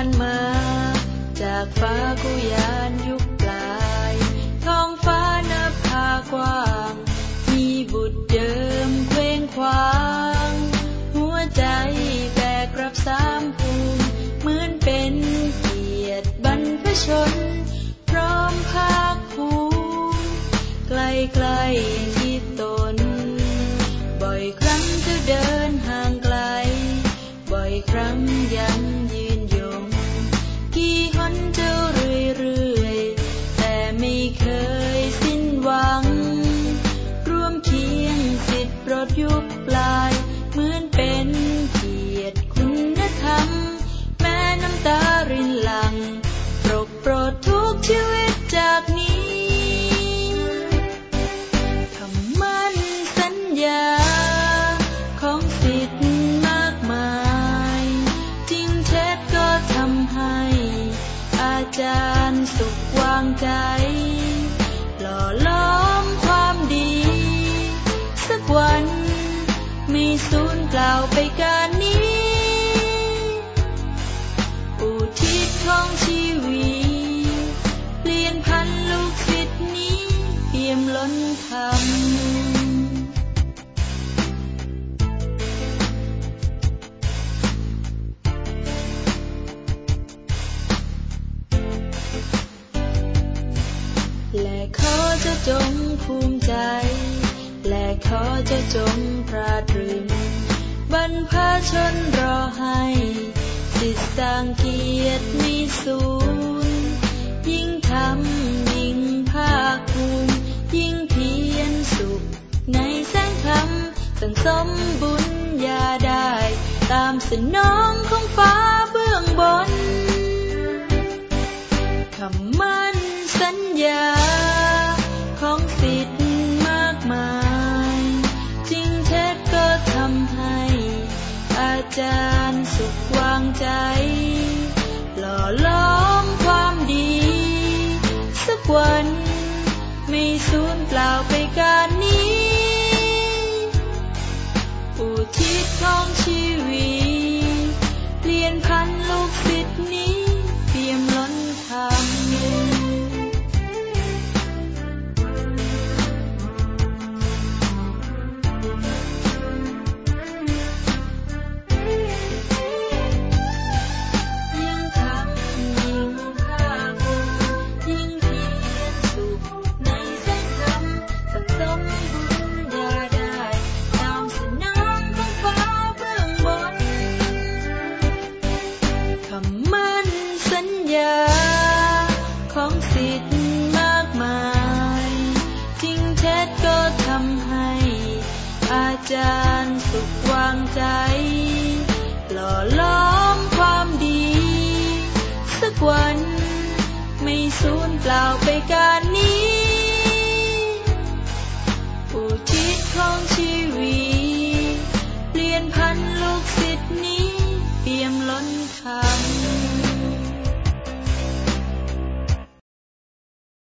านมา จากฟ้ากุยานยุคปลาย ท้องฟ้านภากว้าง มีบุตรเดิมเคว้งคว้าง หัวใจแบกรับสามภูมิเหมือนเป็นเกียรติบรรพชน พร้อมภาคภูมิไกลไกลๆที่ตน บ่อยครั้งเธอเดินห่างไกล บ่อยครั้งยัง วัง ร่วมเคียงสิทธิ์โปรดยุคปลาย เหมือนเป็นเกียรติคุณธรรม แม้น้ำตารินหลังปรกโปรดทุกชีวิตจากนี้คำมั่นสัญญา ของสิทธิ์มากมายจริงเท็จก็ทำให้ อาจารย์สุขวางใจ หล่อ เปล่าไปการนี้อุทิศของชีวิตเปลี่ยนพันลูกศิษย์นี้เปี่ยมล้นธรรมและขอจะจงภูมิใจ และขอจะจงพราตรึง บรรพชนรอให้สิทธิสร้างเกียรติมีสูญยิ่งทำยิ่งภาคภูมิยิ่งเพียรสุข ในแสงธรรมสังสมบุญญาได้ ตามสนองของฟ้าเบื้องบนคำมั่นสัญญา ใจ หล่อล้อมความดี สักวันไม่สูญเปล่าไปกันำให้ อาจารย์สุขวางใจ หล่อล้อมความดี สักวัน ไม่สูญเปล่าไปการนี้